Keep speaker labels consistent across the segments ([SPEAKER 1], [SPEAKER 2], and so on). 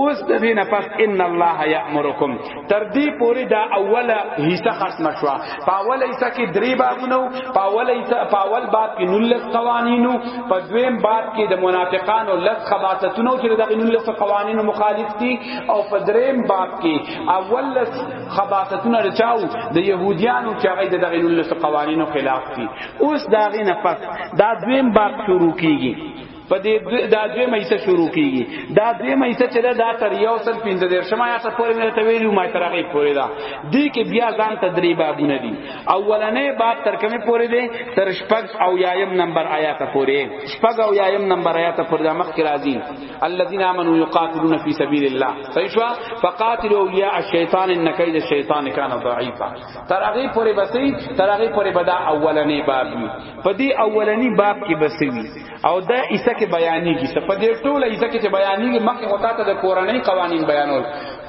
[SPEAKER 1] اوس د دې نه پس ان الله یامرکم تر دې پوری دا اوله حصہ ختم شو په اوله حصہ کې درې بابونه په اوله حصہ په اول باب کې نلس قوانینو په دویم باب کې د منافقانو لس خباستونو چې د نلس قوانینو مخالف دي او په دریم باب کې اول لس خباستونه رچاو د يهوديانو چې هغه د دغه نلس قوانینو خلاف دي اوس دا غي نه پس دا دویم باب شروع کیږي په دې دا دوی مېسه شروع کیږي دا دوی مېسه چې دا تر یو سل پنځه دیر شمه یا ته پورې مې ته ویلو ما تر هغه پورې دا دې کې بیا ځان تدریبا بونه دي اولنې باب تر کومه پورې دي تر شپږ او یایم نمبر آیات پورې شپږ او یایم نمبر آیات پورې دا مخکې راځي الذين امنوا يقاتلون في سبيل الله صحیح شو فقاتلوا اولیاء الشیطان ان کید الشیطان کان ضعیفا تر هغه پورې بسې تر هغه پورې بدا اولنې باب په دې اولنې باب کې بسې او دا ایسه کې بیانېږي څه په دې ټوله ایسه کې چې بیانېږي مخکې وتا ته د کورنۍ قوانین بیانول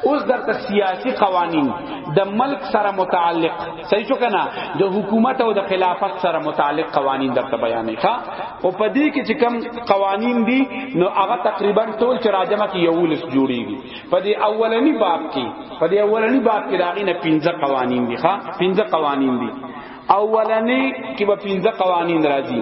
[SPEAKER 1] اوس درته سیاسی قوانین د ملک سره متعلق صحیح شو کنه د حکومت او د خلافت سره متعلق قوانین درته بیانې ښا او په دې کې چې کم قوانین دي نو هغه تقریبا ټول چې راجمه کې یو لس جوړیږي په دې اولنی باب کې په دې اولنی باب کې دا غینه 15 قوانین دي ښا 15 قوانین دي اولنی کې به 15 قوانین راځي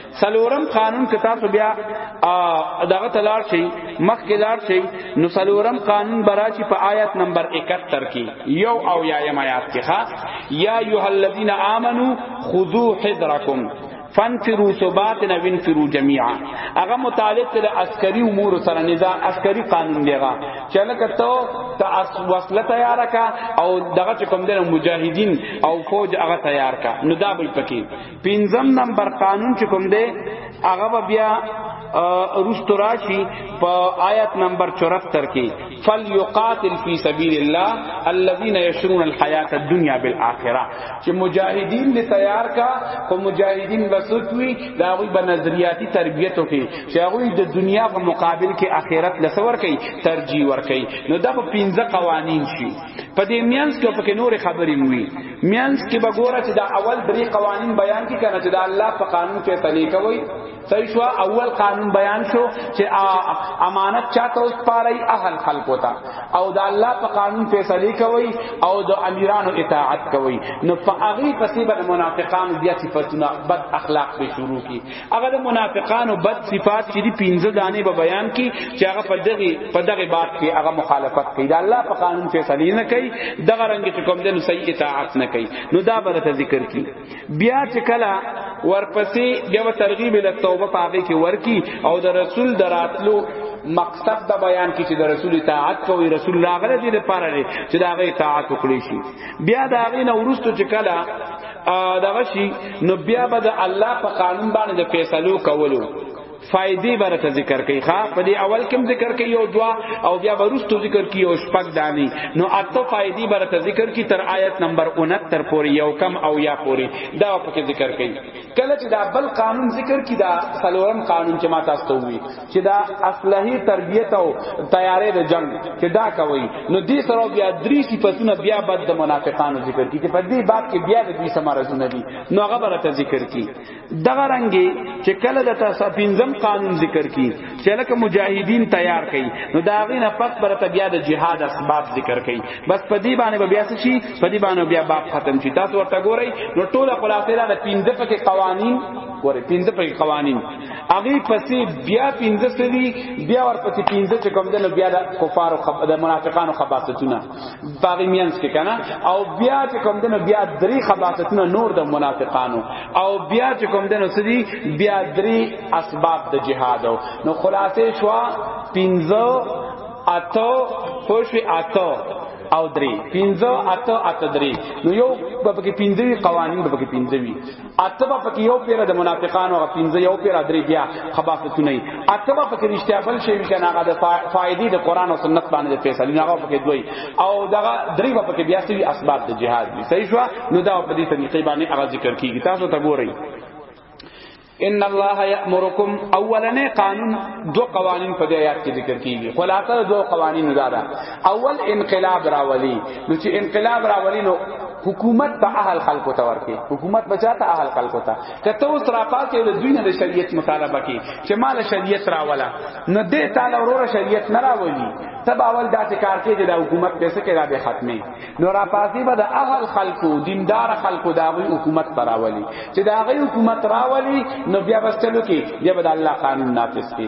[SPEAKER 1] سلورم قانون که تاسو بیا دغه تلار شي مخکې لار شي نو سلورم قانون براشي په آیت نمبر 71 کې یو او یایم آیات کې ښا یا ایه الذین آمنو خذو حذرکم فانفروا ثباتنا وانفروا جميعا هغه متعلق له عسکري امور سره نظام عسکري قانون دیغه چله کته ته وصله تیار کا او دغه کوم د مجاهدین او فوج هغه تیار کا نو دا به پکې پنځم نمبر قانون چې کوم دی هغه بیا روست راشی په آیت نمبر 74 کې فلیقاتل فی سبیل الله الذين یشرون الحیات الدنیا بالآخرہ چې مجاهدین دې تیار کا کو مجاهدین وسوتوی دا غوی به نظریاتی تربیت وکي چې غوی د دنیا په مقابل کې آخرت لسور کوي ترجیح ور کوي نو دا په 15 قوانین شي په دې میانس کې په نور خبرې وي میانس کې بګوره چې دا اول درې قوانین بیان کی کنه چې دا الله په قانون کې تلې کوي صحیح شو اول قانون بیان شو چې امانت چاته اوس پاري اهل خلق وتا او دا الله په قانون کې تلې کوي او د امیرانو اطاعت کوي نو په هغه پسې بل منافقان بیا صفاتونه بد اخلاق به شروع کی هغه د منافقانو بد صفات چې دی پنځه دانې به بیان کی چې هغه په دغه په دغه باب کې هغه مخالفت کوي دا الله په قانون فیصله نه کوي دغه رنګ چې کوم دنو صحیح اطاعت نه کوي نو دا برته ذکر کی بیا چې کله ورپسې بیا ترغیب ال توبه پاږي کې ورکی او د رسول دراتلو مقصد د بیان کی چې د رسول اطاعت کوي رسول الله غره دې لپاره چې دا غي اطاعت وکړي شي بیا دا غي نو ورستو چې کله دغه شي نو بیا به د الله په قانون باندې د فیصلو کولو فائدې برته ذکر کوي ښا په دې اول کې ذکر کوي یو دوا او بیا ورستو ذکر کوي او شپږ دانی نو اته فائدې برته ذکر کی تر آیت نمبر 69 پورې یو کم او یا پورې دا په کې ذکر کوي کله چې دا بل قانون ذکر کی دا سلورم قانون چې ما تاسو ته وی چې دا اصلحي تربیت او تیارې د جنگ چې دا کوي نو دې سره بیا درې صفاتونه بیا بد د منافقانو ذکر کیږي په دې باب کې بیا د دې سمارزونه دي نو هغه برته ذکر کی دغه رنګي چې کله د تاسو پنځم قانون ذکر کی چې لکه مجاهدین تیار کړي نو دا غینه پک برته بیا د جهاد اسباب ذکر کړي بس په دې باندې بیا څه شي په دې باندې بیا باب ختم شي تاسو ورته ګورئ نو ټول خلاصې را د پنځه پکې قوانین ګورئ پنځه پکې قوانین هغه پسې بیا 15 سوي بیا ورپسې 15 چې کوم دنو بیا د کفارو خب... د منافقانو خباستونه باغی مینس کې کنه او بیا چې کوم دنو بیا درې خباستونه نور د منافقانو او بیا چې کوم دنو سدي بیا درې اسباب د جهاد نو خلاصې شو 15 اتو خوشی اتو او درې 15 اتو اتو درې نو یو په کې 15 قوانین په کې 15 اتبا پکې یو پیر د منافقانو غ پنځه یو پیر درې بیا خباستونه ای اتبا پکې رښتیا بل شی کنه هغه د فائدې د قران او سنت باندې فیصله نه هغه پکې دوی او دغه درې په پکې بیا سوي اسباب د جهاد دي صحیح شو نو دا په دې طریقې باندې هغه ذکر کیږي تاسو ته ګورئ ان الله یامرکم اولنې قانون دو قوانین په دې آیات کې ذکر کیږي خلاصه دو قوانین دا ده اول انقلاب راولي نو چې انقلاب راولي نو حکومت په اهل خلکو ته ورکي حکومت بچا ته اهل خلکو ته کته اوس را پاتې د دوی نه د شریعت مطالبه کی چې مال شریعت راولا نه دې تعالی ورور شریعت نه راولي تب اول داسې کار کې چې د حکومت پیسې کې را به ختمي نو را پاتې به د اهل خلکو دیندار خلکو دا وی حکومت راولي چې دا غي حکومت راولي نو بیا بس چلو کې بیا به د الله قانون نافذ کی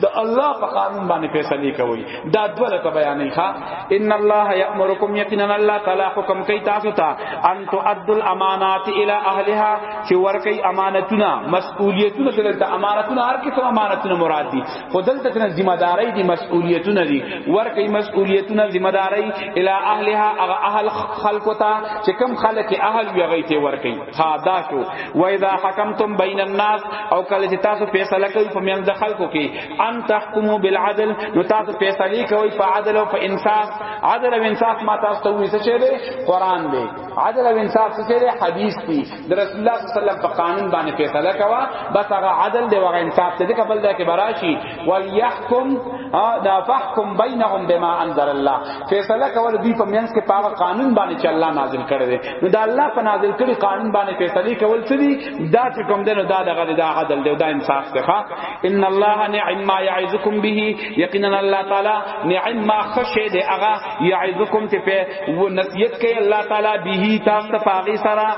[SPEAKER 1] د الله په قانون باندې فیصله کوي دا دوله ته بیانې ښا ان الله یامرکم یقینا الله تعالی حکم کوي تاسو ته ان تؤدوا الامانات الى اهلها چې ورکی امانتونه مسؤلیتونه دلته امانتونه هر کله امانتونه مراد دي خو دلته څنګه ذمہ داری دي مسؤلیتونه دي ورکی مسؤلیتونه ذمہ داری الى اهلها هغه اهل خلق ته چې کم خلق اهل وي غیته ورکی ها دا شو و اذا حکمتم بین الناس او کله چې تاسو فیصله کوي په میان د خلکو کې ان تحکمو بالعدل نو تاسو فیصله کوي په عدل او په انصاف عدل او انصاف ما تاسو ته ویسه شه دی قران دی عدل او انصاف څه دی حدیث دی د رسول الله صلی الله علیه وسلم په قانون باندې فیصله کوا بس هغه عدل دی او انصاف دی کبل دا کې براشي وليحكم دا فحكم بينهم بما انزل الله فیصله کول دوی په مینس کې پاغه قانون باندې چې الله نازل کړی دی نو دا الله په نازل کړی قانون باندې فیصله کول څه دي دا چې کوم دنو دا دغه دا عدل دی دا انصاف دی ها ان الله نعم ما يعظكم به یقینا الله تعالی نعم ما خشه دی هغه يعظكم ته په نصیحت کوي الله تعالی به تاسو ته پاغي سره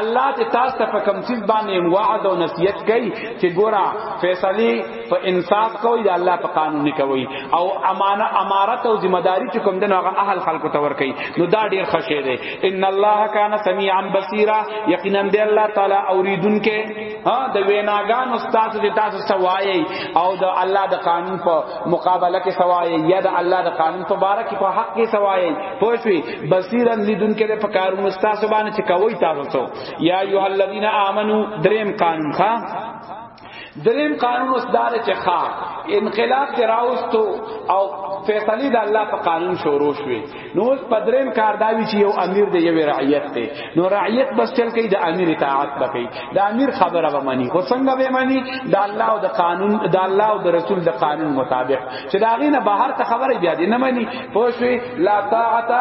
[SPEAKER 1] الله ته تاسو ته په کوم څه باندې وعده او نصیحت کوي چې ګورا فیصله په انصاف کوي د الله په قانون کوي او امانه امارت او ذمہ داری چې کوم دنو هغه اهل خلکو ته ور کوي نو دا ډیر خشه دی ان الله کان سميعا بصيرا یقینا دی الله تعالی اوریدونکې ها د ویناګان استاد دې تاسو سوایي او د الله د قانون په مقابله کې سوایي یا د الله د قانون په باره کې په حق کې سوایي پوښوي بصیرا لیدون کې په کارونو استاد باندې چې کوي تاسو یا ایه الذین آمنو دریم قانون ښا دریم قانون اوس دار چې ښا انقلاب ته راوستو او فیصله د الله په قانون شروع شوې نو اوس په دریم کار دا وی چې یو امیر دی یو رعیت دی نو رعیت بس چل کوي د امیر اطاعت وکړي د امیر خبره به مانی خو څنګه به مانی د الله او د قانون د الله او د رسول د قانون مطابق چې دا غینه بهر ته خبره بیا دی نه مانی خو شوی لا طاعت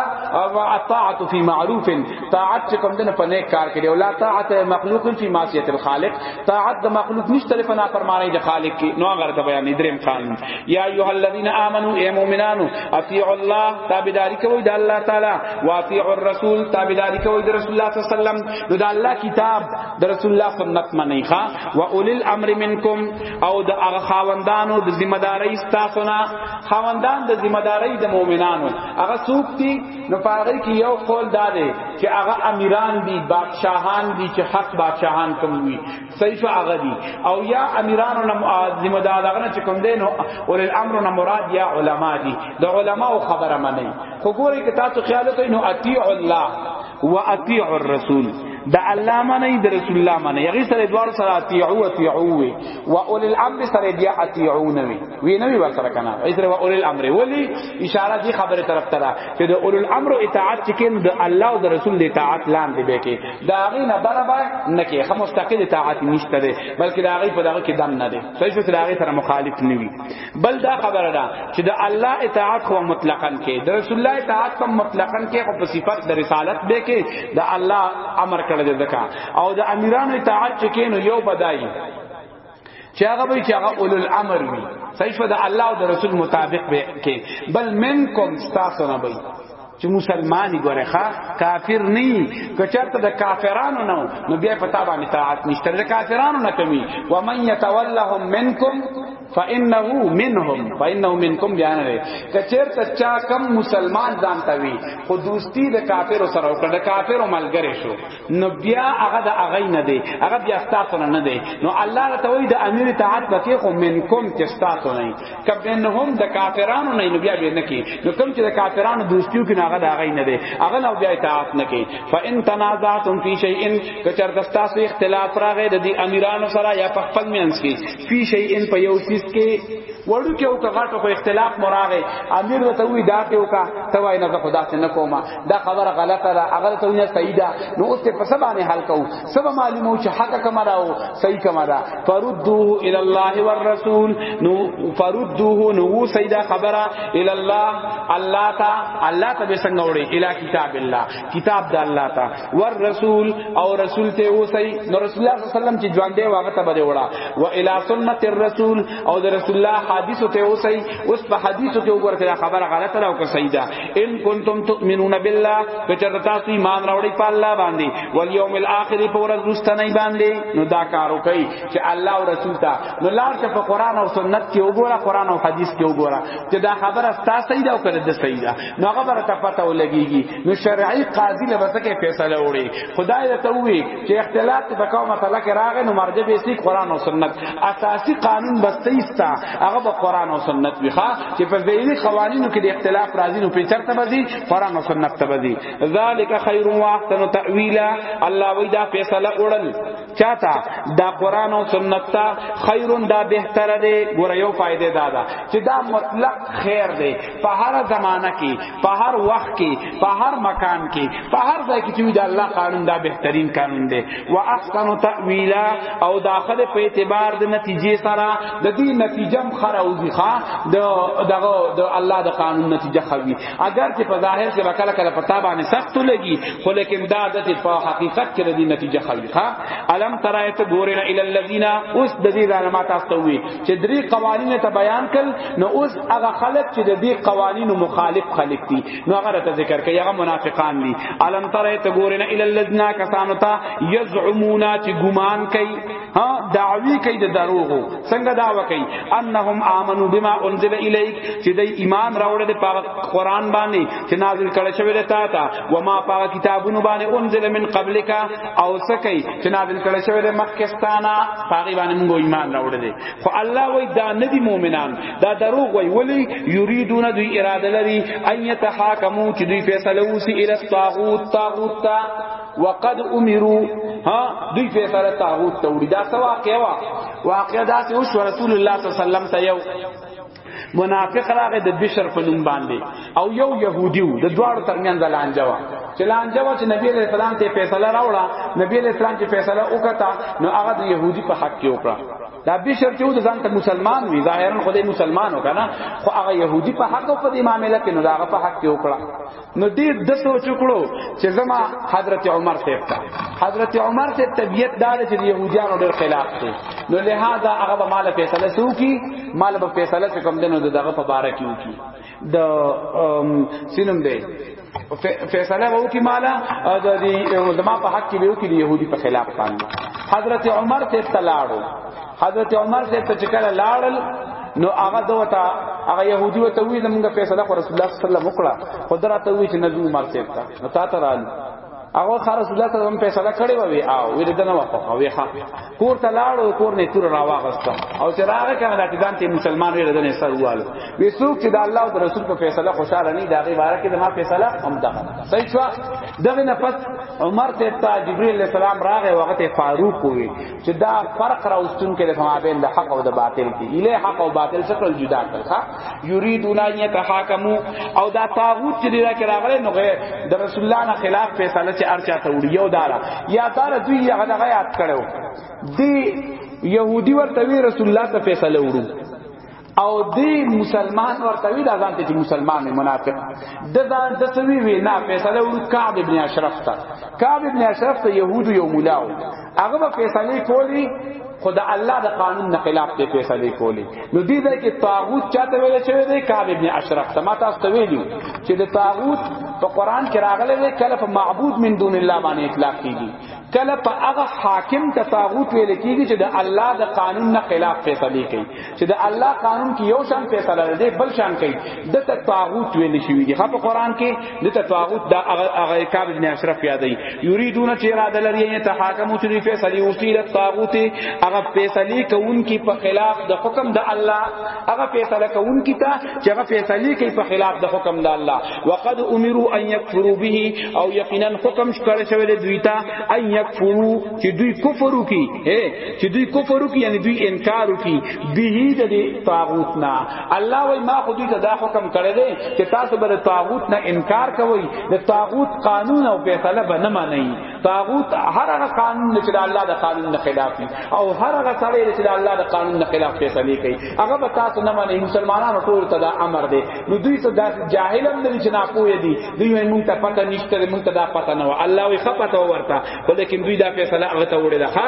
[SPEAKER 1] او اطاعت فی معروف طاعت کوم دنه په نیک کار کې دی او لا طاعت مخلوق فی معصیت الخالق طاعت د مخلوق نشته په نافرمانی د خالق کې نو هغه ته بیان دریم قانون یا ایه الذین آمنو ای مؤمنانو اطیعوا الله تابعداری کوئ د الله تعالی او اطیعوا الرسول تابعداری کوئ د رسول الله صلی الله علیه وسلم نو د الله کتاب د رسول الله سنت منئ ښا و اولی الامر منکم او د هغه خاوندانو د ذمہ داری تاسو نه خاوندان د ذمہ داری د مؤمنانو هغه څوک دي نو پاره کې یو قول دا دی چې هغه امیران دي بادشاهان دي چې حق بادشاهان کوم وي صحیح هغه دي او یا امیران او ذمہ دار هغه چې کوم دین او الامر نه مراد یا علما دي د علما او خبره مني خو ګوري کې تاسو خیال کوئ نو اطیع الله واطیع الرسول د الله منی د رسول الله منی یغی سره دوار سره اطیعو اطیعو وی و اول الامر سره بیا اطیعو نوی وی نوی ور سره کنه ای سره و اول الامر ولی اشاره دی خبره طرف ته ده چې د اولو الامر اطاعت چې کین د الله او د رسول د اطاعت لاندې به کې دا غي نه برابر نه کې خو مستقل اطاعت نشته ده بلکې دا غي په دغه کې دم نه ده صحیح څه دا غي سره مخالف نه وي بل دا خبره ده چې د الله اطاعت خو مطلقاً کې د رسول الله اطاعت هم مطلقاً کې خو په صفت د رسالت به کې د الله امر کړی ځکه او د امیرانو اطاعت چې کین یو بدایي چې هغه به چې هغه اولو الامر وي صحیح ده الله او د رسول مطابق به کې بل منکم تاسو نه وي چې مسلمانې ګوره ښا کافر نه کچرته د کافرانو نه نو بیا پتا باندې طاعت نشته د کافرانو نه کمی و من يتولهم منکم فانه منهم فانه منکم بیان لري کچرته چا کم مسلمان ځان ته وي خو دوستی د کافر سره او د کافر ملګری شو نو بیا هغه د هغه نه دی هغه بیا ستاسو نه دی نو الله ته وی د امیر اطاعت پکې خو منکم چې ستاسو نه کبنهم د کافرانو نه نو بیا به نه کی نو کوم چې د کافرانو دوستیو کې هغه د هغه نه دی هغه نو بیا اطاعت نه کی فان تنازعتم فی شیء که چرته تاسو اختلاف راغی د دې امیرانو سره یا په خپل مینس کې فی شیء په یو چیز کې وړو کې او کغاټو په اختلاف مراغه امیر ته وی دا کې او کا توای نه خدا څخه نه کومه دا خبره غلطه ده اگر ته نه صحیح ده نو اوس ته پس باندې حل کو سب معلومو چې حق کما راو صحیح کما را فردوه ال الله والرسول نو فردوه نو صحیح ده خبره ال الله الله تا الله ته څنګه وړي ال کتاب الله کتاب د الله تا والرسول او رسول ته و صحیح نو رسول الله صلی الله علیه وسلم چې ژوند دی واغه ته بده وړا و ال سنت الرسول او د رسول الله حدیث ته و صحیح اوس په حدیث ته وګورئ خبره غلطه ده او که صحیح ده ان کنتم تؤمنون بالله کچر تاسو ایمان راوړی په الله باندې ول یوم الاخر په ورځ رستنه باندې نو دا کار وکي چې الله او رسول ته نو لار ته په قران او سنت کې وګوره قران او حدیث کې وګوره چې دا خبره تاسو صحیح ده او کړه د صحیح ده نو هغه برته پته ولګيږي نو شرعي قاضي له بسکه فیصله وړي خدای ته وی چې اختلاف په کوم مسله کې راغی نو مرجع به سي قران او سنت اساسي قانون بسته ایستا هغه به قران او سنت وي ښا چې په ځینی قوانینو کې د اختلاف راځي نو په چرته بزي قران او سنت ته بزي ذالک خیر و احسن تاویلا الله وی دا فیصله وړل چاته دا قران او سنت ته خیر دا بهتره دی ګور یو فائدې دادا چې دا مطلق خیر دی په هر زمانہ کې په هر وخت کې په هر مکان کې په هر ځای کې چې د الله قانون دا بهترین قانون دی وا احسن تاویلا او داخل په اعتبار د نتیجې سره د دې نتیجه مخره او ځخه د دغه د الله د قانون نتیجه خوي اگر چې په ظاهر کې وکړه کله پتا باندې سخت لګي خو لیکن دا د په حقیقت کې د دې نتیجه خوي ها الم ترایت ګورنه ال الذین اوس د دې ظالمات استوي چې درې قوانین ته بیان کړ نو اوس هغه خلک چې د دې قوانینو مخالف خلک دي نو هغه ته ذکر کوي هغه منافقان دي الم ترى تغورن الى الذين كسانوا تا يزعمون چې ګمان کوي ها دعوی کوي د دروغو څنګه دعوا کوي انهم امنوا بما انزل اليك چې د ایمان راوړل د قرآن باندې چې نازل کړي شوی دی تا ته و ما پاک کتابونو باندې انزل من قبلک او څه کوي چې نازل کړه شوی د مخکستانه پاغي باندې موږ ایمان راوړل دي خو الله وای دا نه دي مؤمنان دا دروغ وای ولی یریدون دوی اراده لري ان یتحاکمو چې دوی فیصله وسی ال طاغوت طاغوت تا وقد امروا ها دوی فیصله طاغوت ته وړي دا څه واقعا واقعا دا چې رسول الله صلی الله علیه وسلم ته یو منافق راغه د بشر په نوم باندې او یو يهودي و د دواړو ترمنځ لانجه و چې لانجه و چې نبی علیہ السلام ته فیصله راوړه نبی علیہ السلام چې فیصله وکړه نو هغه د يهودي په حق کې وکړه دا بشر چې و د ځان ته مسلمان وي ظاهرا خدای مسلمان وکړه خو هغه يهودي په حق او په معاملې کې نو هغه په حق کې وکړه نو دې د سوچ کړو چې زما حضرت عمر صاحب ته حضرت عمر صاحب طبیعت دار چې يهوديانو ډېر خلاف دي نو لہذا هغه به مال فیصله سو کی مال به فیصله څه کم دنو دغه په بار کې وکی د سینم دی فیصله وو کی مالا د دې زما په حق کې وو کی يهودي په خلاف باندې حضرت عمر ته تلاړو حضرت عمر سے ته چکل لاړل نو هغه دوتا هغه يهودي وته وی زمونږه فیصله خو رسول الله صلی الله علیه وسلم وکړه خو دراته وی چې نبی عمر سے ته نو تا ته رالو هغه خر رسول الله صلی الله علیه وسلم فیصله کړې وی او وی دنه وقفه وی ها کور ته لاړو کور نه تور راواغسته او چې راغه کنه د ځان ته مسلمان وی دنه سر واله وی څوک چې د الله او رسول په فیصله خوشاله نه دا غي بارکه د ما فیصله هم ده صحیح شو دغه نه پس عمر ته جبرئیل السلام راغه وخت فاروق وی چې دا فرق راوستون کې د مابین د حق او د باطل کې اله حق او باطل څخه جدا کړه یریدون ان یتحاکمو او دا طاغوت چې لري کې راغله نو د رسول الله نه خلاف فیصله چې ارچا ته وړي یو دارا یا دار دوی هغه دغه یاد کړو دی یهودی ورته رسول الله ته فیصله وړو او دی مسلمان ورته وی دا ځان ته مسلمان منافق د ځان د سوي وی نه فیصله ور کعب ابن اشرف ته کعب ابن اشرف ته يهود یو مولاو هغه په فیصله کولی خدا الله د قانون نه خلاف دی فیصله کولی نو دې ځای کې طاغوت چاته ویل شوی دی کعب ابن اشرف ته ما تاسو ته ویلو چې د طاغوت په قران کې راغلی دی کله په معبود من دون الله باندې اطلاق کیږي کله په هغه حاکم ته طاغوت ویل کیږي چې د الله د قانون نه خلاف فیصله کوي چې د الله قانون کې یو شان فیصله لري بل شان کوي د ته طاغوت ویل شي دي خو قرآن کې د ته طاغوت د هغه کعب ابن اشرف یادې یریدون چې اراده لري یې ته حاکم او چې فیصله وکړي د طاغوت هغه فیصله کوونکی په خلاف د حکم د الله هغه فیصله کوونکی ته چې هغه فیصله کوي په خلاف د حکم د الله وقد امروا ان يكفروا به او یقینا حکم شکر شوی دی دوی ته ان يكفروا چې دوی کفر وکي چې دوی کفر وکي یعنی دوی انکار وکي به د طاغوت نه الله وای ما خو دوی ته دا حکم کړی دی چې تاسو بر طاغوت نه انکار کوئ د طاغوت قانون او فیصله به نه مانی طاغوت هر هغه قانون چې د الله د قانون نه خلاف وي او هر هغه سړی چې د الله د قانون نه خلاف فیصله کوي هغه به تاسو نه مانی مسلمانانو ټول ته دا امر دی نو دوی څه داسې جاهل هم نه چې ناپوه دي دوی یې مونږ ته پته نشته مونږ ته دا پته نه و الله وي خپته ورته ولیکن دوی دا فیصله هغه ته وړي ده ها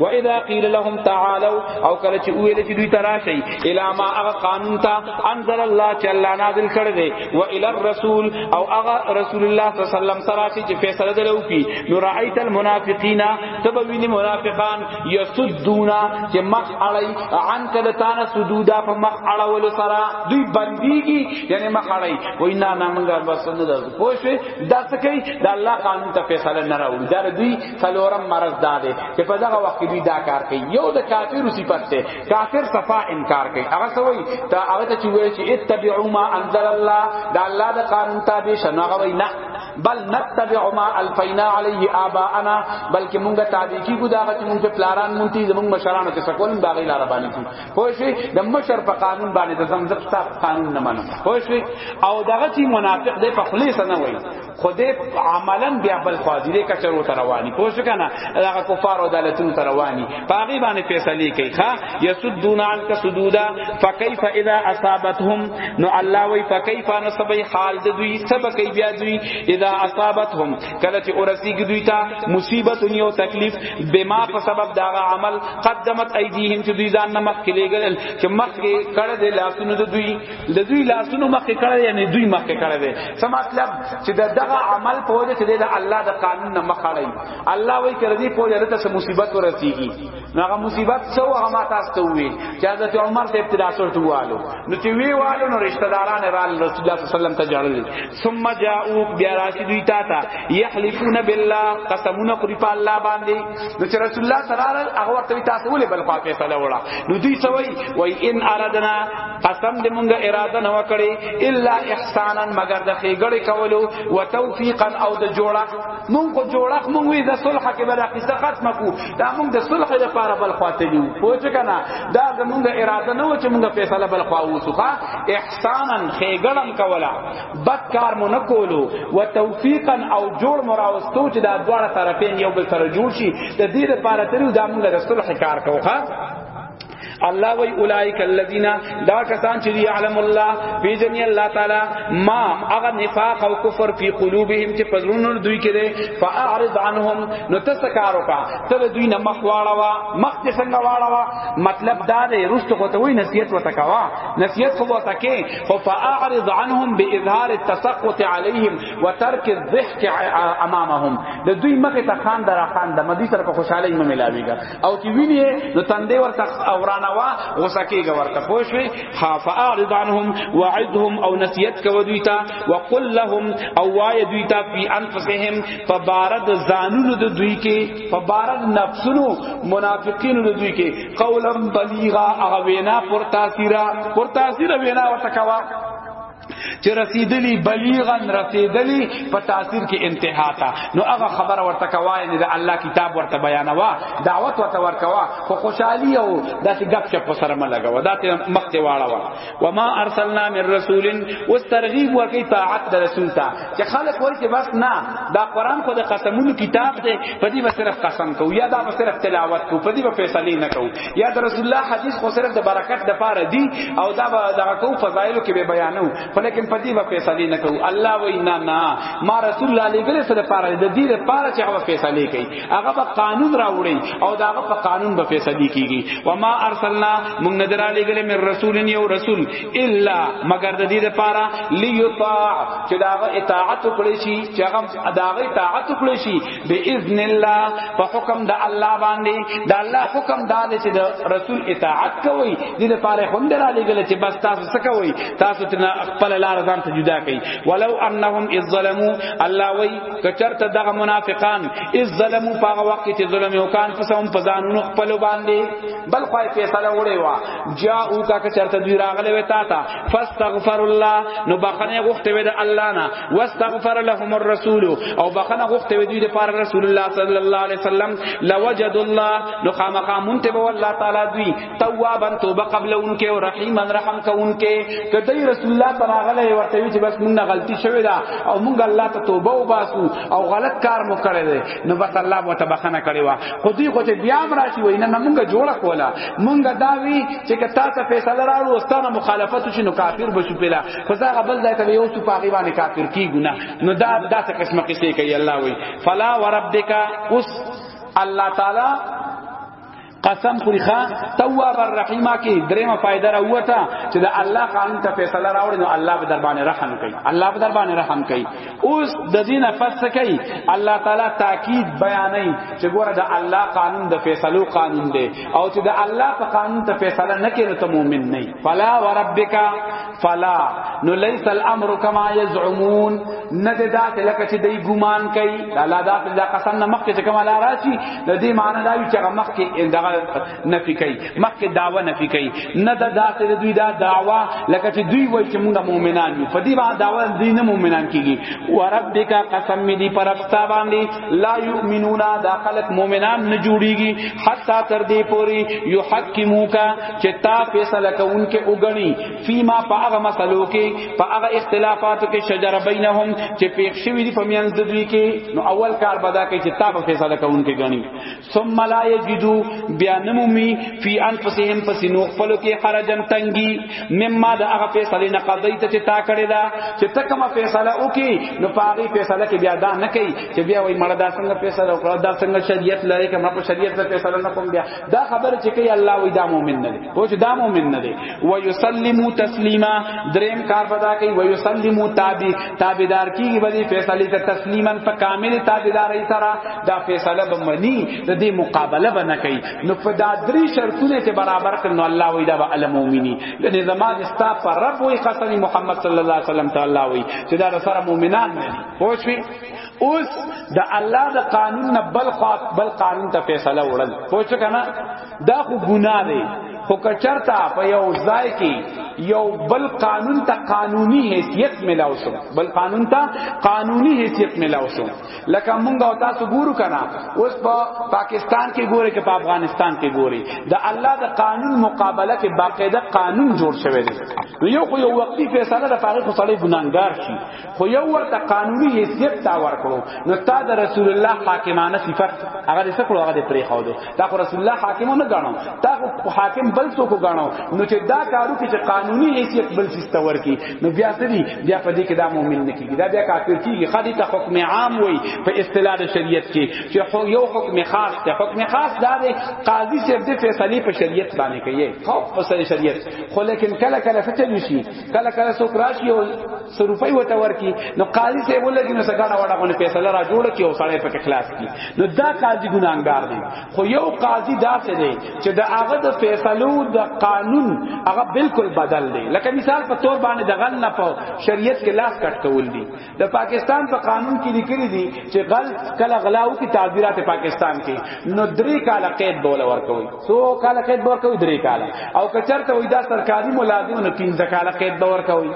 [SPEAKER 1] و اذا قيل لهم تعالوا او کله چې ویل چې دوی تراشي الا ما هغه قانون ته انزل الله چې الله نازل کړی دی و الى الرسول او هغه رسول الله صلی الله علیه وسلم سره چې فیصله درو کی نو رايت المنافقین تبوین منافقان یسدون چې مخ اړی عن کله تان سدودا په مخ اړول سره دوی بنديږي یعنی مخ اړی وای نه نه موږ بس نه درځو پوه شئ دا څه کوي دا الله قانون ته فیصله نه راوړي دا دوی څلورم مرض دا دی چې په دغه وخت کې دا کار کوي یو د کافر صفت ده کافر صفا انکار کوي هغه سوي ته هغه ته چې وایي چې اتبعوا ما انزل الله دا الله د قانون تابع شنو هغه وایي نه بل نتبع ما الفینا علیه آباءنا بلکې مونږه تابع کیږو دا چې مونږ په پلاران مونږ ته زمونږ مشرانو ته سکول دا غي لار باندې کیږو خو شي د مشر په قانون باندې د زمزق صاحب قانون نه منو خو شي او دغه چې منافق دی په خلیص نه وایي خدای عملا بیا بل خوازی دې کچرو تروانی پوه شو کنه هغه کفار او دلتون تروانی پاغي باندې فیصله کوي ښا یسدون عن کسدودا فكيف اذا اصابتهم نو الله وی فكيف نسبی حال د دوی سب کوي بیا دوی اذا اصابتهم کله چې اورسیږي دوی ته مصیبت یو تکلیف بما په سبب دا عمل قدمت ایدیهم چې دوی ځان نه مخ کې لګل چې مخ کې کړه د لاسونو دوی د دوی لاسونو مخکې کړی یعنی دوی مخکې کړی دی څه مطلب چې د دغه عمل په وجه چې د الله د قانون نه مخ اړی الله وایي کړه دې په وجه ته مصیبت ورسیږي نو هغه مصیبت څو هغه ما تاسو ته وی چې حضرت عمر ته ابتدا سره ټوالو نو چې وی والو نو رشتہ داران را رسول الله صلی الله علیه وسلم ته جړل ثم جاءوک بیا راشدوی تا تا یحلفون بالله قسمونه قرب الله باندې نو چې رسول الله صلی الله علیه وسلم هغه ورته تاسو ولې بل خوا فیصله وړه نو دوی څه وای وای ان ارادنا قسم دې مونږه اراده نه وکړي الا احسانا مگر د خېګړې کولو وتوفیقا او د جوړه مونږ کو جوړه مونږ وی د صلح کې بل قصه ختمه کو دا مونږ د صلح لپاره بل خوا ته یو پوهچ کنا دا زمونږ اراده نه و چې مونږه فیصله بل خوا وسوخه احسانا خېګړم کولا بد کار مو نه کولو و توفیقا او جوړ مراوستو چې دا دواړه طرفین یو بل سره جوړ شي د دې لپاره تریو دا موږ د صلح کار کوخه الله وی اولائک الذین دا کسان چې یعلم الله بیجنی الله تعالی ما اغه نفاق او کفر فی قلوبهم چې پزړونو دوی کې ده فاعرض عنهم نو تسکارو کا تل دوی نه مخ واړوا مخ څنګه واړوا مطلب دا دی رست خو ته وی نصیحت وتکوا نصیحت خو وتکې خو فاعرض عنهم باظهار التسقط عليهم وترك الضحك امامهم د دوی مخه ته خان درا خان د مدي سره په خوشحالي مې ملاويږي او چې ویني نو تندې ورته اورانوا غوسه کېږي ورته پوه شوي فاعرض عنهم وعدهم او نصيحت کو دوی ته وقل لهم او وای دوی ته په انفسهم په بارد زانونو د دوی کې په بارد نفسونو منافقینو د دوی کې قولا بلیغا هغه وینا پر تاثیرا پر تاثیرا وینا وتکوا چې رسیدلی بلیغن رسیدلی په تاثیر کې انتها تا نو هغه خبر ورته کوای نه د الله کتاب ورته بیانوا دعوت ورته ورکوا خو خوشحالی او داسې غپ شپ سره ملګوا داسې مخته واړه وما ارسلنا من رسول واسترغيب وکي طاعت د رسول ته چې خلک وایي چې بس نه دا قران خو د قسمونو کتاب دی په دې به صرف قسم کو یا دا به صرف تلاوت کو په دې به فیصله نه کو یا د رسول الله حدیث خو صرف د برکت د پاره دی او دا به دا کو فضایل کې به بیانو ولیکن په دې به فیصله نه کو الله و انا نا ما رسول الله علیه وسلم سره پاره د دې لپاره چې هغه فیصله کوي هغه په قانون راوړي او دا په قانون به فیصله کیږي و ما ارسلنا موږ نه درالې ګلې مې رسول یو رسول الا مگر د دې لپاره لیطاع چې دا اطاعت کړی شي چې هغه دا اطاعت کړی شي باذن الله په حکم د الله باندې د الله حکم دا دی چې د رسول اطاعت کوي دې لپاره هم درالې ګلې چې بس تاسو څه کوي تاسو تنا خپل لار ځان ته جدا کوي ولو انهم اذ ظلموا الله وی کچرته دغه منافقان از ظلمو په وخت کې ظلم وکان په سم په ځانونو خپل باندې بل خو فیصله وړي وا جاءو کا کچرته دوی راغله و تا تا فاستغفر الله نو بخنه غوښته و د الله نه واستغفر لهم الرسول او بخنه غوښته و دوی د پار رسول الله صلی الله علیه وسلم لوجد الله نو خامخا مونته به الله تعالی دوی توابا توبه قبل انکه او رحیما رحم کونکه کدی رسول الله تراغله ورته وی چې بس مونږه غلطی شوې ده او مونږ الله ته توبه وباسو او غلط کار مو کړی دی نو بس الله مو تبخنه کړی وا خو دی خو ته بیا مراشي وینه نه مونږه جوړه کولا مونږه دا وی چې کتا ته فیصله راړو استانه مخالفت شنو کافر بشو پیلا خو دا غبل ځای ته یو څو پاغي باندې کافر کی ګنا نو دا داسه قسمه کیسه کوي الله وی فلا وربک اوس الله تعالی قسم خوري ښا تواب الرحیم کی دریمه فائدہ را وتا چې د الله قانون ته فیصله راوړي نو الله به در باندې رحم کوي الله به در باندې رحم کوي اوس د دینه پس کوي الله تعالی تاکید بیانای چې ګوره د الله قانون د فیصلو قانون دی او چې د الله په قانون ته فیصله نه کوي ته مؤمن نه فلا وربک فلا نو ليس الامر كما يزعمون نه د داسې لکه چې دوی ګمان کوي دا لا دا د قسم نه مخکې چې کومه لا راشي د دې معنی دا وي چې هغه مخکې دغه نفي کوي مخکې دعوه نفي کوي نه د داسې د دوی دا دعوه لکه چې دوی وایي چې موږ مؤمنان یو په دې باندې دعوه دوی نه مؤمنان کیږي وربک قسم می دی پر افتا باندې لا یؤمنون دا خلق مؤمنان نه جوړیږي حتا تر دې پوري یحکموکا چې تا فیصله کوونکې وګڼي فيما په هغه مسلو کې په هغه اختلافاتو کې شجره بینهم چې پیښ شوی دی په میانځ د دوی کې نو اول کار بدا کې چې تا په فیصله کوونکې غني ثم لا یجدو بیا نمومي فی انفسهم پس نو خپل کې حرجن تنګي مما د هغه فیصله نه قضیت چې تا کړی دا چې تا کومه فیصله وکي نو په هغه فیصله کې بیا دا نه کوي چې بیا وای مړه دا څنګه فیصله وکړه دا څنګه شریعت لري کما په شریعت په فیصله نه کوم بیا دا خبر چې کوي الله وی دا مؤمن نه دی او چې دا مؤمن نه دی و یسلمو تسلیما دریم کار پدا کوي و یسلمو تابع تابعدار کیږي بدی فیصله ته تسلیما په کامل تابعداري سره دا فیصله به منی د دې مقابله به نه کوي نو په دا درې شرطونه ته برابر کړنو الله وی دا به المؤمنی یعنی زما د استا پر رب وی قسم محمد صلی الله علیه وسلم تعالی وی چې دا سره مؤمنان نه دي پوښوي اوس د الله د قانون نه بل خوا بل قانون ته فیصله وړل پوه شو کنه دا خو ګناه دی خو کچرتا په یو ځای کې یو بل قانون ته قانوني حیثیت ملاو شو بل قانون ته قانوني حیثیت ملاو شو لکه مونږ او تاسو ګورو کنه اوس په پا پاکستان کې ګوري کې په افغانستان کې ګوري د الله د قانون مقابله کې باقاعده قانون جوړ شوی دی یو خو یو وقتی فیصله د فارغ سړی ګناګار شي خو یو ورته قانوني حیثیت تا ورکړو نو تا د رسول الله حاکمانه صفت هغه دې سکړو هغه دې پرې خو دو تا خو رسول الله حاکم نه غاڼو تا خو حاکم بل څوک غاڼو نو چې دا کارو کې چې قانوني حیثیت بل څه تور کی نو بیا سړي بیا په دې کې دا مؤمن نه کیږي دا بیا کافر کیږي خدي ته حکم عام وای په اصطلاح د شریعت کې چې خو یو حکم خاص ته حکم خاص دا دی قاضي صرف د فیصله په شریعت باندې کوي خو په شریعت خو لیکن کله کله فتل شي کله کله څوک راشي او سروپي وته ورکی نو قاضي سه ولګي نو سګاړه وړه غو فیصله را جوړ کی او سړی په اخلاص کی نو دا قاضي ګناګار دی خو یو قاضي داسې دی چې د هغه د فیصلو د قانون هغه بالکل بدل دی لکه مثال په تور باندې د غل نه په شریعت کې لاس کټ کول دی د پاکستان په قانون کې لیکلي دي چې غل کله غلاو کې تعبیرات پاکستان کې نو درې کال قید بوله ورکوي سو کال قید بوله ورکوي درې کال او کچرته وای دا سرکاري ملازم نو 15 کال قید بوله ورکوي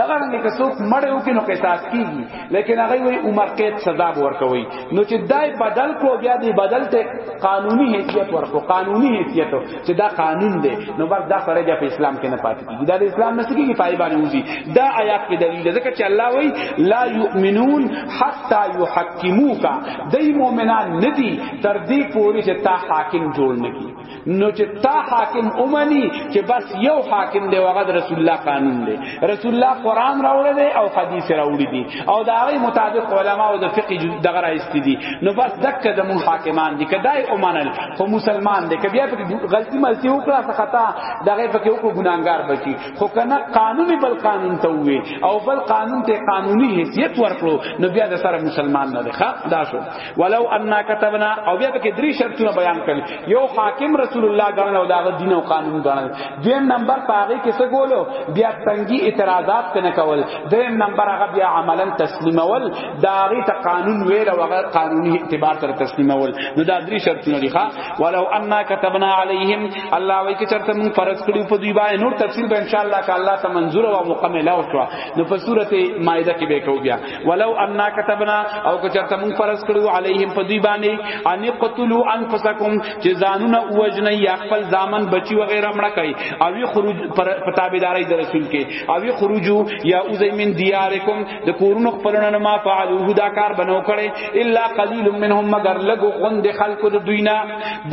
[SPEAKER 1] دغه رنګ کې څوک مړ یو کې نو قصاص کیږي لیکن هغه وای عمر قید سزا ورکوي نو چې دای بدل کو بیا دی بدل ته قانوني حیثیت ورکو قانوني حیثیت چې دا قانون دی نو بس دا سره د اسلام کې نه پاتې دا د اسلام نس کیږي پای باندې وځي دا آیات په دلیل ځکه چې الله وای لا یؤمنون حتا یحکموک دای مؤمنان ندی تر دې پوری چې تا حاکم جوړ نکی نو چې تا حاکم اومني چې بس یو حاکم دی وغد رسول الله قانون دی رسول الله قران راوړی دی او حدیث راوړی دی او دا غي مطابق علما او د فقه دغه راځي دي نو بس دک د مون حاکمان دي کدای اومنل خو مسلمان دی کبیا په غلطی ملتی وکړه خطا دغه پکې وکړو ګناګار بچي خو کنه قانوني بل قانون ته وي او بل قانون ته قانوني حیثیت ورکړو نو بیا د سره مسلمان نه دی ښا دا شو ولو ان كتبنا او بیا پکې درې شرطونه بیان کړل یو حاکم رسول الله غنل او دغه دین او قانون غنل دیم نمبر پاغه کې څه ګولو بیا تنګي اعتراضات کنه کول دریم نمبر هغه بیا عملا تسلیمول داغه ته قانون ویل او هغه قانوني اعتبار تر تسلیمول نو دا درې شرطونه دي ښا ولو ان كتبنا عليهم الله وای کی چرته مون فرض کړیو په دوی باندې نور تفصیل به ان شاء الله که الله ته منظور او مکمل او شو نو په سورته مائده کې به کو بیا ولو اننا كتبنا او که چرته مون فرض کړیو علیهم په دوی باندې ان قتلوا انفسکم چې ځانونه وجنه یا خپل ځامن بچي وغیرہ مړه کوي او وی خروج پر تابعداري در رسول کې او وی خروجو یا اوزی من دیارکم د کورونو خپلونه ما فعلوه دا کار بنو کړي الا قلیل منهم مگر لګو غند خلق د دوینا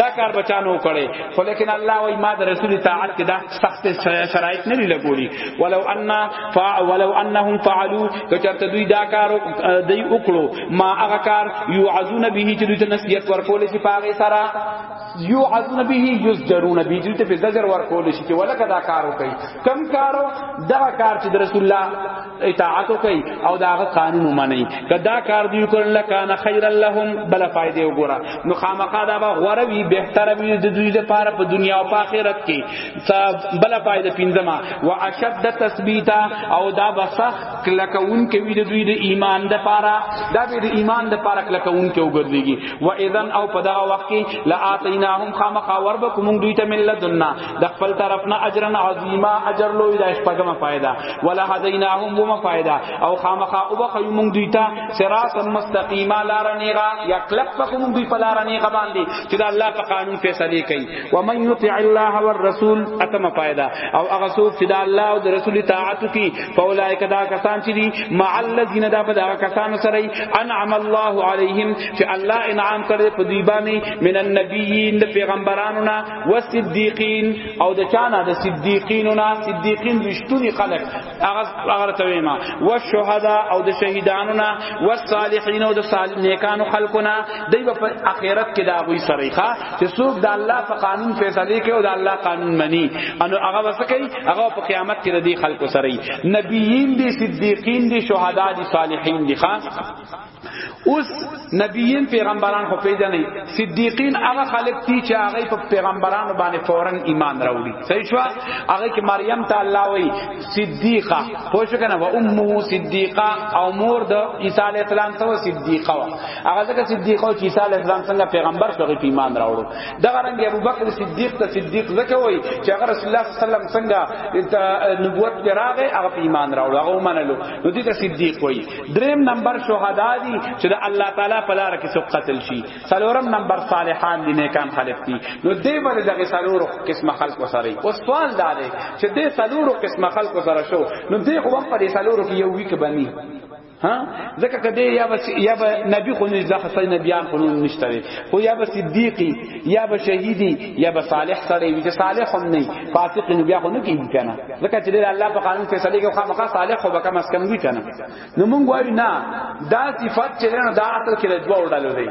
[SPEAKER 1] دا کار بچانو کړي خو لیکن الله وای ما د رسول اطاعت کې دا سخت شرایط نه لګولي ولو ان فا ولو انهم فعلوا کچرته دوی دا کار دی وکړو ما هغه کار یعذون به چې دوی ته نصیحت ورکول شي پاغه سره یعذون به یسجرون به دوی ته په زجر ورکول شي چې ولکه دا کار وکړي کم کارو دا کار چې رسول الله اطاعت کوي او دا هغه قانون ومني کدا کار دی کړل کان خیر لهم بل فائدې وګوره نو خامخا دا به غوړه وی بهتره وی د دوی لپاره په دنیا او په آخرت کې بل فائدې پینځما واشد تثبیتا او دا بسخ کلکون کې وی د دوی د ایمان د پاره دا به د ایمان د پاره کلکون کې وګرځيږي و اذن او په دا وخت کې لا اتیناهم خامخا وربکم دوی ته ملت دنا د خپل طرف نه اجر عظیما اجر لوی د شپګمه فائدہ ولا هدیناهم وما فائدہ او خامخا او بخی مونږ دوی ته صراط مستقیما لار نیغا یا کلک په مونږ دوی په لار نیغا باندې چې د الله په قانون فیصله کوي و من یطع الله والرسول اتم فائدہ او هغه څوک چې د الله او د رسول اطاعت کوي فاولائک دا کسان چې دي مع الذین دا په هغه کسانو سره انعم الله علیهم چې الله انعام کړی په دوی باندې من النبیین د پیغمبرانو نه والصدیقین او د چانه د صدیقینو نه صدیقین رښتونی خلق هغه هغه ته ویما والشهدا او د شهیدانو نه والصالحین او د صالح نیکانو خلقو نه دی په اخرت کې دا غوي سریخه چې څوک د الله په قانون فیصله کوي او د الله قانون مني انو هغه وسکي هغه په قیامت کې د دې خلقو سره نبیین دي صدیقین دي شهدا دي صالحین دي خاص اوس نبیین پیغمبران خو پیژنې صدیقین هغه خلک دي چې هغه په پیغمبرانو باندې فورا ایمان راوړي صحیح شو هغه کې مریم ته الله وای صدیقه خو شو کنه و امه صدیقه او مور د عیسی علی السلام ته صدیقه وا هغه ځکه صدیقه چې عیسی علی السلام څنګه پیغمبر شو هغه ایمان راوړو دا رنګ ابو بکر صدیق ته صدیق ځکه وای چې هغه رسول الله صلی الله علیه وسلم څنګه نبوت پیراغه هغه ایمان راوړو هغه منلو نو دې ته صدیق وای دریم نمبر شهدا دي چې د الله تعالی په لار کې څوک قتل شي څلورم نمبر صالحان دي نیکان خلق دي نو دې باندې دغه څلورو قسم خلق سره او سوال دا دی چې دې څلورو قسم خلق سره شو نو دې خو هم په دې څلورو کې یو ویک بني ها ځکه کده یا بس یا نبی خو نه ځخه نبیان خو نشته خو یا بس صدیقی یا به شهیدی یا به صالح سره وي چې صالح هم نه فاسق نو بیا خو نه کیږي کنه ځکه چې الله په قانون کې سړی کې خامخا صالح خو به کم از کم وي کنه نو مونږ وایو نه دا صفات چې نه دا اصل کې د دوه ډلو دی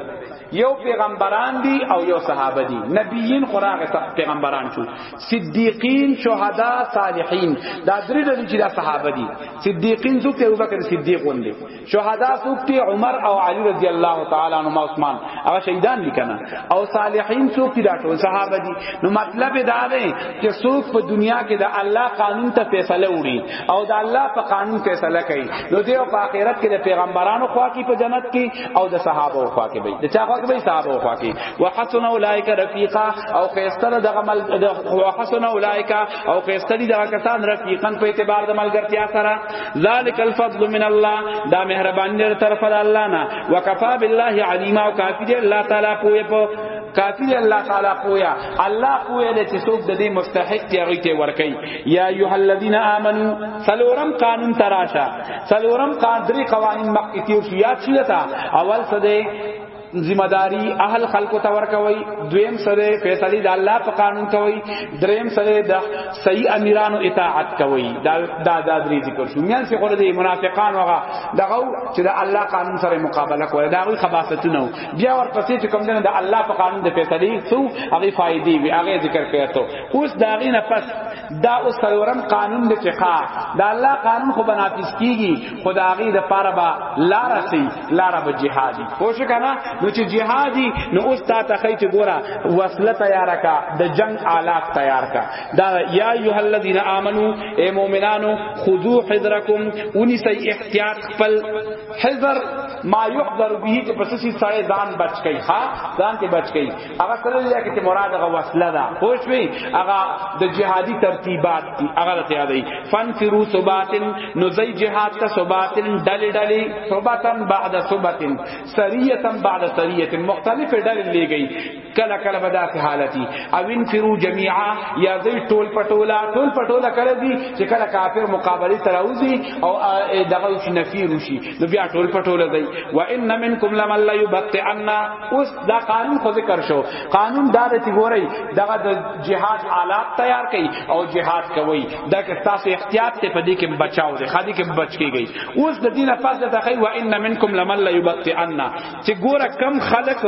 [SPEAKER 1] یو پیغمبران دی او یو صحابه دی نبیین قرآن پیغمبران شو صدیقین شهدا صالحین دا درې ډلې چې دا صحابه دی صدیقین څوک ته ابوبکر صدیق وندي شهدا سوق دي عمر او علي رضی الله تعالی عنهم عثمان هغه شهیدان دي کنه او صالحین سوق دي دا ټول صحابه دي نو مطلب دا دی چې سوق په دنیا کې د الله قانون ته فیصله وړي او د الله په قانون فیصله کوي نو دی په آخرت کې د پیغمبرانو خوا کې په جنت کې او د صحابه خوا کې وي د چا خوا کې وي صحابه خوا کې وحسن اولئک رفیقا او خیستره د عمل د وحسن اولئک او خیستلی دا کسان رفیقا په اعتبار د ملګرتیا سره ذالک الفضل من الله دا مهربانی در طرف د الله نه وکفا بالله علیما او کافی دی الله تعالی پوهه په کافی الله تعالی پویا الله پویا دې چې څوک د دې مستحق دی هغه ته ورکي یا ایه الذین آمنو سلورم قانون تراشا سلورم قادری قوانین مخکې تیر شو یاد شي تا اول څه دی ذمہ داری اهل خلکو ته ورکوي دویم سره فیصله د الله په قانون کوي دریم سره د صحیح امیرانو اطاعت کوي دا دا دا درې ذکر شو میان څه خور دي منافقان هغه دغه چې د الله قانون سره مقابله کوي دا غوي خباستونه بیا ورپسې چې کوم دنه د الله په قانون د فیصله سو هغه فائدې وي هغه ذکر کوي ته اوس دا غي نه پس دا اوس سرورم قانون د چخا دا الله قانون خو بنافس کیږي خداغي د پاره با لار سي لار به جهادي خوش کنه نو چې جهادي نو اوس تا ته خی چې ګورا وصله تیار کا د جنگ آلات تیار کا دا یا ایه الذین آمنو اے مؤمنانو خذو حذرکم اونی سي احتیاط خپل حذر ما یحذر به چې پس سي سړی ځان بچ کای ها ځان ته بچ کای هغه سره لري کې مراد هغه وصله ده پوښوي هغه د جهادي ترتیبات دي هغه ته یادې فن فرو ثباتن نو زي جهاد ته ثباتن ډلې ډلې ثباتن بعد ثباتن سریتن بعد سریتن مختلف ډلې لګي کله کله بدات حالتي او ان فرو جميعا یا زي ټول پټولا ټول پټولا کړه دي چې کله کافر مقابله تراوزي او دغه شي نفیر شي نو بیا ټول پټولا دی وان منکم لمن لا یبطئن اوس دا قانون خو ذکر شو قانون دا د تیګوري دغه د جهاد آلات تیار کړي او جهاد کوي دا که تاسو احتیاط ته پدې کې بچاو دي خدي کې بچ کیږي اوس د دینه پس د تخی و ان منکم لمن لا یبطئن چې ګوره کم خلق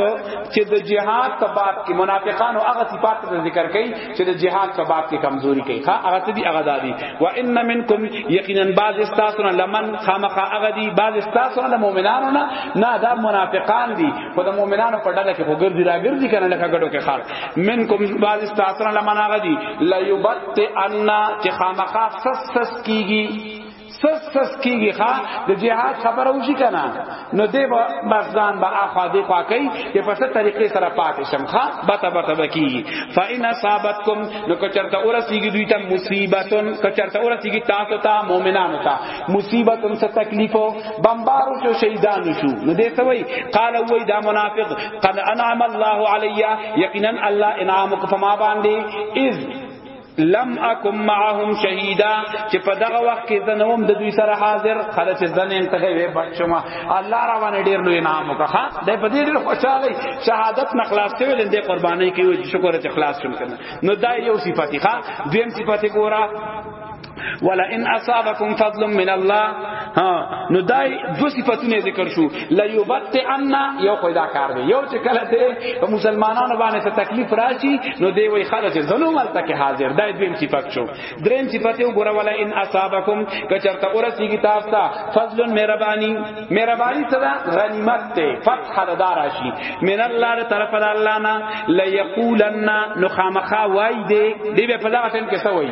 [SPEAKER 1] چې د جهاد په باب کې منافقان او هغه صفات ذکر کړي چې د جهاد په باب کې کمزوري کوي ها هغه ته دي هغه دادي و ان منکم یقینا بعض استاسو لمن خامخ هغه دي بعض استاسو د مؤمنانو نه نه دا منافقان دي خو د مؤمنانو په ډله کې خو ګرځي را ګرځي کنه لکه ګډو کې خار من کوم بعض استاسره لمنا غدي لا یبت ان چې خامخا سس سس کیږي سس سس کیږي ښا د جهاد خبره وشي کنه نو دی به بسدان به اخا دی خوا کوي چې په ست طریقې سره پاتې شم ښا بتا بتا بکی فإن اصابتکم نو کچرته اورسیږي دوی ته مصیبتون کچرته اورسیږي تاسو ته مؤمنانو ته مصیبت ان سے تکلیف ہو بمبارو چو شہیدان شو نو دے سوئی قال وہی دا منافق قد انعم اللہ علیہ یقینا اللہ انعام کو فما باندے اذ لم اکم معهم شهیدا چې په دغه وخت کې زنوم د دوی سره حاضر خله چې زنین ته وی بچما الله را باندې ډیر لوی نام وکړه د په دې ډیر خوشاله شهادت نه خلاص ته ولې د قربانۍ کې شکر چې خلاص شوم کنه نو دا یو صفاتي ښا دویم صفاتي ګورا ولئن اصابکم فضل من الله ها نو دای دو صفاتونه ذکر شو لا یبتئن یو خو دا کار دی یو چې کله ته په مسلمانانو باندې څه تکلیف راشي نو دی وای خلک ظلم الته کې حاضر دای دویم صفات شو دریم صفات یو ګره ولئن اصابکم کچرته اورسی کتاب تا فضل مهربانی مهربانی صدا غنیمت ته فتح دار شي من الله تر طرف الله نه لا یقولن نو خامخا وای دی دی په دغه ټیم کې سوی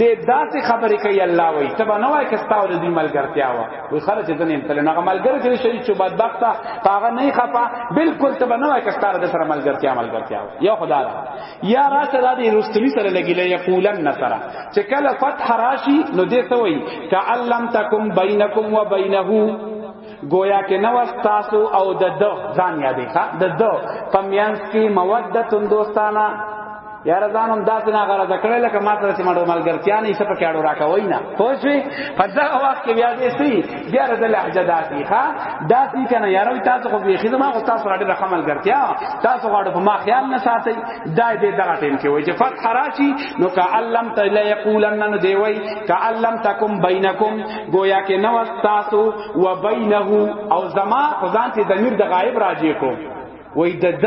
[SPEAKER 1] د داسې خبرې کوي الله وای ته به نه وای که ستاسو د دې ملګرتیا وا وای خلک دې نه تل نه ملګری چې شهید شو بدبخته هغه نه خپه بالکل ته به نه وای که ستاسو د سره ملګرتیا ملګرتیا وا یا خدا را یا راته د دې رستمی سره لګیلې یقولن نصر چې کله فتح راشي نو دې ته وای تعلم تکم بینکم و بینه گویا کې نو تاسو او د د ځان یادې ښا د د پمینس کې مودت دوستانه یاره ځانم داسې نه غره ذکرې لکه ما سره چې مړو ملګرتیا نه څه پکې اړو راکوي نه خو شي په دا وخت کې بیا دې سي بیا د لهجه داسې ښا داسې کنه یاره تاسو خو به خدمت ما خو تاسو راډي رقم ملګرتیا تاسو غواړو په ما خیال نه ساتي دا دې دغه ټیم کې وای چې فتح راشي نو کعلم ته لا یقولن نو دی وای کعلم تکم بینکم گویا کې نو استاسو و بینه او زما خدان ته ضمیر د غایب راځي کو وای د د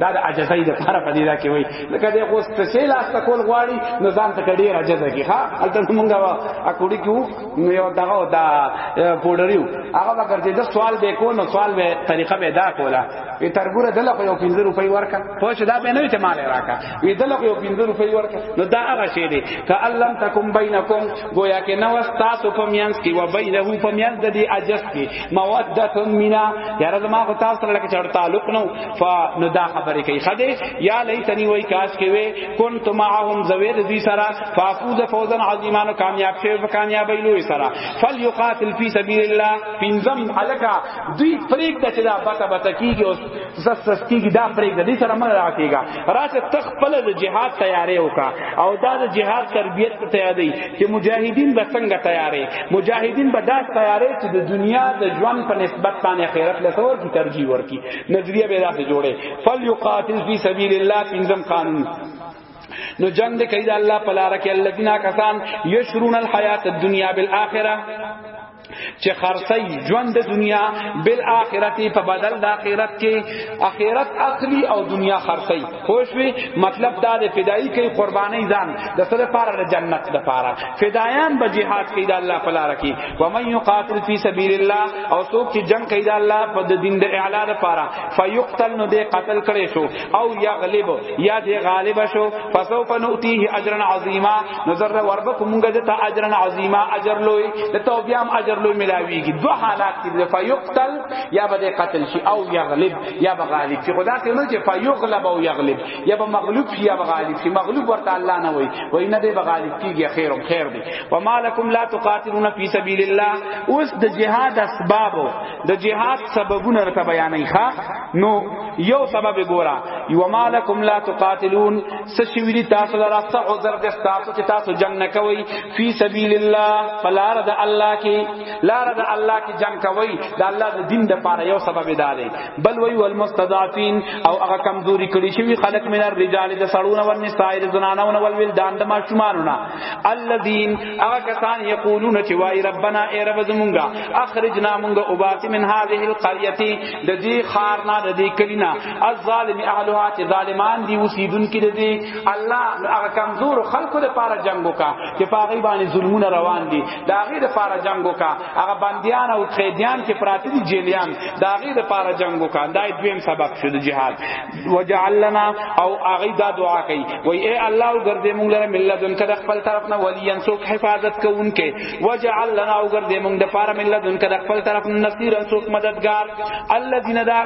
[SPEAKER 1] دا د عجزای د طرف دی دا کې وای لکه د خو ستسې لاس ته کول غواړي نو ځان ته ډیر عجز کی ها الته مونږه ا کوړي کیو نو یو دغه دا پوډریو هغه وکړ چې د سوال به کو نو سوال به طریقه به دا کوله په ترګوره دله خو یو 15 روپۍ ورکا پوه شو دا به نه ته مال راکا وی دلغه یو پنځه روپۍ ورکړه نو دا هغه شی دی ک الله تکم بینکم گویا کې نو تاسو په میانس کې و بینه په میانس د دې اجس کې موده مینا یاره زما خو تاسو سره لکه چړ تعلق نو ف نو دا خبره کوي خدای یا لیتنی وای کاش کې وې كنت معهم زوید ذی سرا فافوز فوزا عظیما کامیاب شوی په کامیابی لوی سرا فلیقاتل فی سبیل الله پنځم الکا دوی فریق د چې دا بتا بتا کیږي زس سستیږي دا پرېږده دې سره مله راکېږه راشه ته خپله د جهاد تیارې وکړه او دا د جهاد تربیت ته تیارې چې مجاهدین به څنګه تیارې مجاهدین به داس تیارې چې د دنیا د ژوند په نسبت باندې آخرت له څور کی ترجیح ورکي نظریه به داسې جوړه فل یقاتل فی سبیل الله پنځم قانون نو جنگ دې کوي د الله په لار کې الذين کسان یشرون الحیات الدنیا بالآخره چې خرڅي ژوند د دنیا بل اخرت په بدل د اخرت کې اخرت اخلي او دنیا خرڅي خوشوي مطلب دا د فدایي کې قرباني ځان د سره لپاره د جنت لپاره فدایان به jihad کوي د الله په لار کې و من یقاتل فی سبیل الله او څوک چې جنگ کوي د الله په دین د اعلی لپاره فیقتل نو دې قتل کړي شو او یغلب یا دی غالب شو فسوف نؤتیه اجرا عظیما نظر وربک مونږ د ته اجرا عظیما اجر لوی د تو بیا هم اجر لوی ملاویږي دو حالات کې فیقتل یا به قتل شي او یغلب یا به غالب شي خدا ته نه چې فیغلب او یغلب یا به مغلوب شي یا به غالب شي مغلوب ورته الله نه وای وای نه دی به غالب کیږي خیر او خیر دی و مالکم لا تقاتلون فی سبیل الله اوس د جهاد اسباب د جهاد سببونه رته بیانې ښا نو یو سبب ګورا یو مالکم لا تقاتلون سشویری تاسو لرا څه عذر د تاسو چې تاسو جنگ نه کوي فی سبیل الله فلار د الله کې لار د الله کې جنگ کوي د الله د دین د پاره یو سبب دار بل وی والمستضعفین او هغه کمزوري کړي شوی خلق من الرجال د سړونه ور نساء د زنانو نو ول ولدان د ماشومان نه الذین هغه کسان یقولون چې وای ربنا ای رب زمونږه اخرجنا مونږه وباس من هذه القريه د دې خار نه د دې کلینا الظالم اهلها چې ظالمان دي اوسیدونکو د دې الله هغه کمزور خلکو د پاره جنگ وکا چې پاغي باندې ظلمونه روان دي دا غي د پاره جنگ وکا هغه بنديان او قیدیان چې پراته دي جیلیان دا غي د پاره جنگ وکا دا دویم سبب شو د جهاد وجعلنا او اغي دا دعا کوي وای اے الله او ګرځې مونږ لره ملت ان کده خپل طرف نه ولي ان څوک حفاظت کوونکې وجعلنا او ګرځې مونږ د پاره ملت ان کده خپل طرف نه نصير ان څوک مددگار الذين دا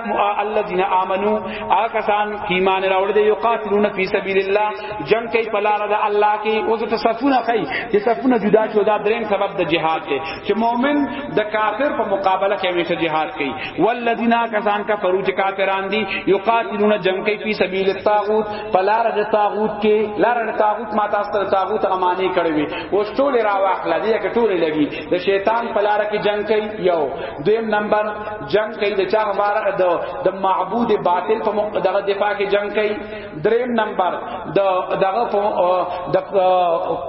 [SPEAKER 1] الذين امنوا اکسان ایمان راوړ دي یقاتلون فی سبیل الله جنگ کوي په لار د الله کې او ته صفونه کوي چې صفونه جدا شو دا دریم سبب د جهاد دی چې مؤمن د کافر په مقابله کې همیشه جهاد کوي والذین کسان کفروا چې کافران دي یقاتلون جنگ کوي په سبیل الطاغوت پلار د طاغوت کې لار د طاغوت ما تاسو ته طاغوت امانی کړی وي او ټول را واخل دي کې ټول لګي د شیطان پلار کې جنگ کوي یو دویم نمبر جنگ کوي د چا مبارک د د معبود باطل په دغه دفاع کې جنگ کوي دریم نمبر د دغه د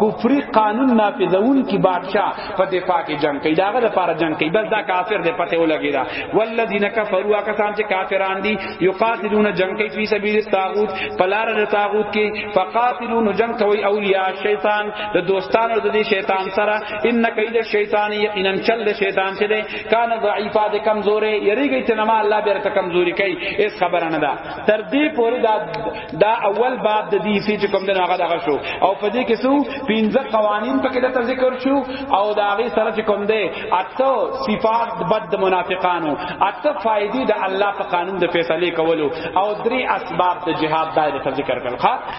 [SPEAKER 1] کفري قانون نافذون کی بادشاہ په دفاع کې جنگ کوي داغه لپاره جنگ کوي بس دا کافر دی پته ولګی دا والذین کفروا کسان چې کافران دي یقاتلون جنگ کوي په سبیل الطاغوت پلار د طاغوت کې فقاتلون جنگ کوي اولیاء شیطان د دوستانو د شیطان سره ان کید شیطان یقینا چل د شیطان چې دی کان ضعیفا د کمزورې یریږي چې نما الله بیرته کمزوري کوي اس خبره نه ده تر دې پورې دا دا اول باب د دې سې چې کوم د هغه دغه شو او په دې کې سو پنځه قوانین په کې د ذکر شو او دا هغه سره چې کوم دی اته صفات بد منافقانو اته فائدې د الله په قانون د فیصله کولو او درې اسباب د جهاد دایره ذکر کړل